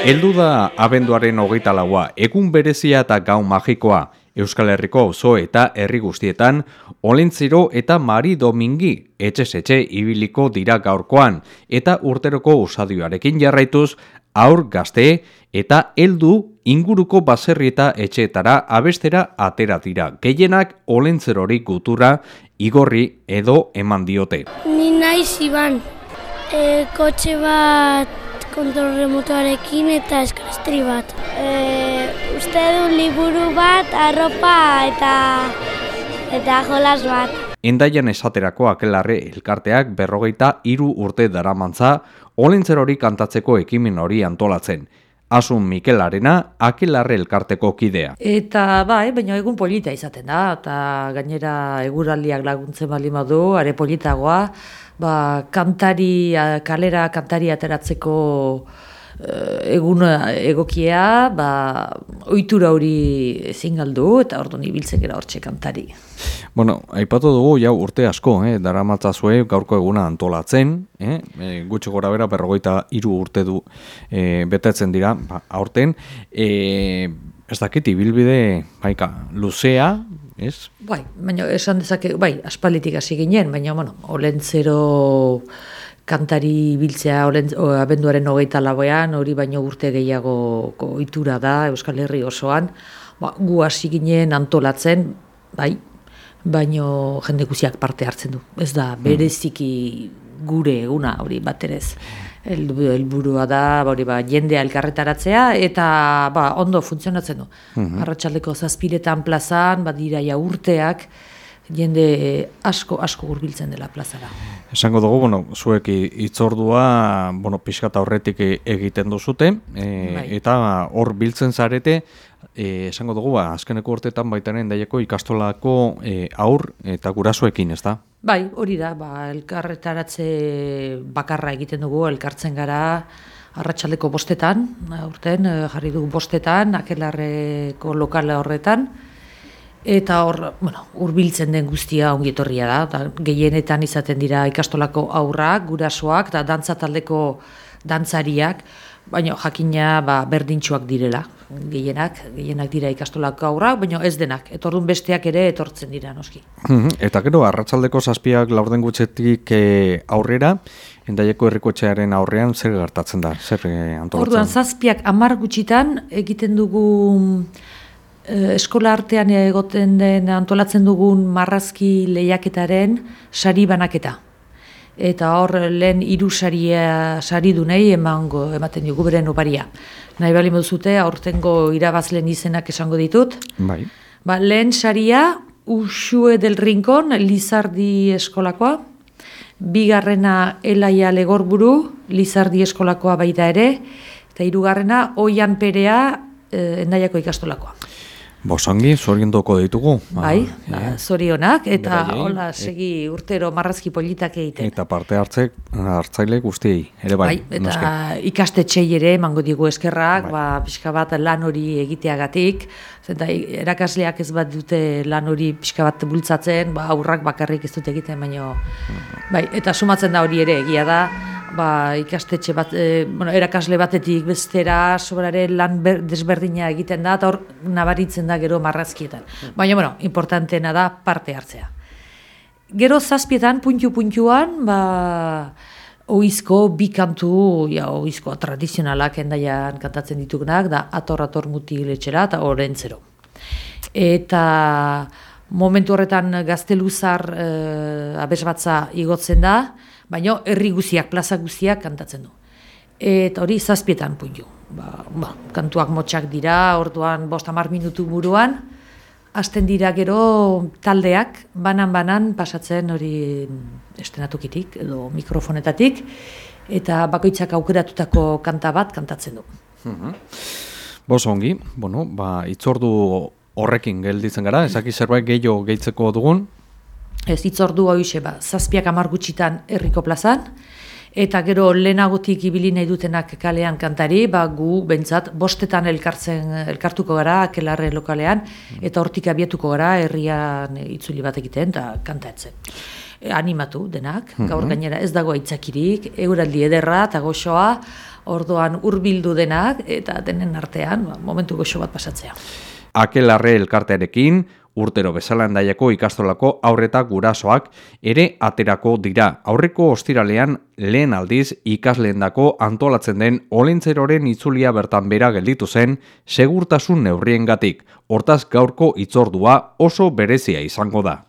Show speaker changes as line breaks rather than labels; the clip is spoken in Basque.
Heldu da abenduaren hogeita laua, egun berezia eta gau magikoa, Euskal Herriko oso eta herri guztietan, Olentziro eta Mari Domingi etxe-setxe ibiliko dira gaurkoan, eta urteroko usadioarekin jarraituz, aur gazte eta heldu inguruko baserri eta etxeetara abestera atera dira. Gehienak Olentzerori gutura igorri edo eman diote.
Ni naiz iban, e, kotxe bat kontrol remotoarekin eta eskalestri bat. E, uste du liburu bat, arropa eta eta jolas bat.
Endaian esaterako akelarre elkarteak berrogeita hiru urte daramantza olentzer hori kantatzeko ekimen hori antolatzen. Asun Mikelarena akelarre elkarteko kidea.
Eta bai, baina egun polita izaten da, eta gainera eguraldiak laguntzen bali du, are politagoa, ba, kantari, kalera kantari ateratzeko Eh, egun egokia, ba, ohitura hori ezin galdu eta orduan ibiltzen gara hortxe kantari.
Bueno, aipatu dugu jau urte asko, eh, dara matzazue gaurko eguna antolatzen, eh, e, gutxi gora bera berrogeita hiru urte du e, betetzen dira, ba, aurten, e, ez dakit, ibilbide, baika, luzea, ez?
Bai, baina esan dezake, bai, aspalitik hasi ginen, baina, bueno, olentzero kantari biltzea abenduaren hogeita laboean, hori baino urte gehiago ohitura da Euskal Herri osoan, ba, gu hasi ginen antolatzen, bai, baino jende guziak parte hartzen du. Ez da, hmm. bereziki gure eguna hori baterez. Helburua da, ba, hori ba, jendea elkarretaratzea, eta ba, ondo funtzionatzen du. Mm Arratxaldeko zazpiretan plazan, badira ja urteak, jende asko asko hurbiltzen dela plazara.
Esango dugu, bueno, zuek itzordua, bueno, pixkat aurretik e, egiten duzute, e, bai. eta hor biltzen zarete, e, esango dugu, ba, azkeneko urtetan baitaren daieko ikastolako e, aur eta gurasoekin, ez da?
Bai, hori da, ba, elkarretaratze bakarra egiten dugu, elkartzen gara, arratsaleko bostetan, urten, jarri dugu bostetan, akelarreko lokale horretan, Eta hor, bueno, urbiltzen den guztia ongietorria da, eta gehienetan izaten dira ikastolako aurrak, gurasoak eta dantza taldeko dantzariak, baina jakina ba, berdintxuak direla, gehienak, gehienak dira ikastolako aurrak, baina ez denak, etorrun besteak ere etortzen dira, noski.
Mhm, eta gero, arratzaldeko zazpiak laurden gutxetik eh, aurrera, endaieko errikotxearen aurrean zer gertatzen da, zer eh, antolatzen?
Orduan, zazpiak amar gutxitan egiten dugu eskola artean egoten den antolatzen dugun marrazki lehiaketaren sari banaketa. Eta hor lehen hiru saria sari du nahi emango ematen dugu beren oparia. Nahi bali moduzute aurtengo irabazlen izenak esango ditut.
Bai.
Ba, lehen saria Usue del Rincon Lizardi eskolakoa. Bigarrena Elaia Legorburu Lizardi eskolakoa baita ere eta hirugarrena Oian Perea eh, Endaiako ikastolakoa.
Bosongi, zorionduko ditugu.
Bai, ba, zorionak, eta hola, segi urtero marrazki politak egiten.
Eta parte hartzek, hartzaile guztiei, ere bai.
bai eta noske. ikaste ere, mango digu eskerrak, bai. ba, pixka bat lan hori egiteagatik, zenta erakasleak ez bat dute lan hori pixka bat bultzatzen, ba, aurrak bakarrik ez dute egiten, baino, bai, eta sumatzen da hori ere, egia da, ba, ikastetxe bat, e, bueno, erakasle batetik bestera sobrare lan desberdina egiten da, eta hor nabaritzen da gero marrazkietan. Baina, bueno, importanteena da parte hartzea. Gero zazpietan, puntu-puntuan, ba, oizko bi kantu, ja, oizko tradizionalak endaian kantatzen ditugunak, da ator-ator mutiletxera eta orentzero. Eta momentu horretan gazteluzar e, abesbatza igotzen da, baina herri guziak, plaza guziak kantatzen du. Eta hori zazpietan puntu. Ba, ba, kantuak motxak dira, orduan bost amar minutu buruan, hasten dira gero taldeak, banan-banan pasatzen hori estenatukitik edo mikrofonetatik, eta bakoitzak aukeratutako kanta bat kantatzen du.
Mhm. Bos ongi, bueno, ba, itzordu horrekin gelditzen gara, ezaki zerbait gehiago gehitzeko dugun,
ez itzordu hoize ba, zazpiak amar gutxitan herriko plazan, eta gero lehenagotik ibili nahi dutenak kalean kantari, ba, gu bentsat bostetan elkartzen elkartuko gara akelarre lokalean, eta hortik abietuko gara herrian itzuli bat egiten eta kantatzen. E, animatu denak, gaur mhm. gainera ez dago aitzakirik, euraldi ederra eta goxoa, ordoan hurbildu denak eta denen artean ba, momentu goxo bat pasatzea.
Akelarre elkartearekin, urtero bezalan daiako ikastolako aurreta gurasoak ere aterako dira. Aurreko ostiralean lehen aldiz ikasleendako antolatzen den olentzeroren itzulia bertan bera gelditu zen segurtasun neurriengatik. Hortaz gaurko itzordua oso berezia izango da.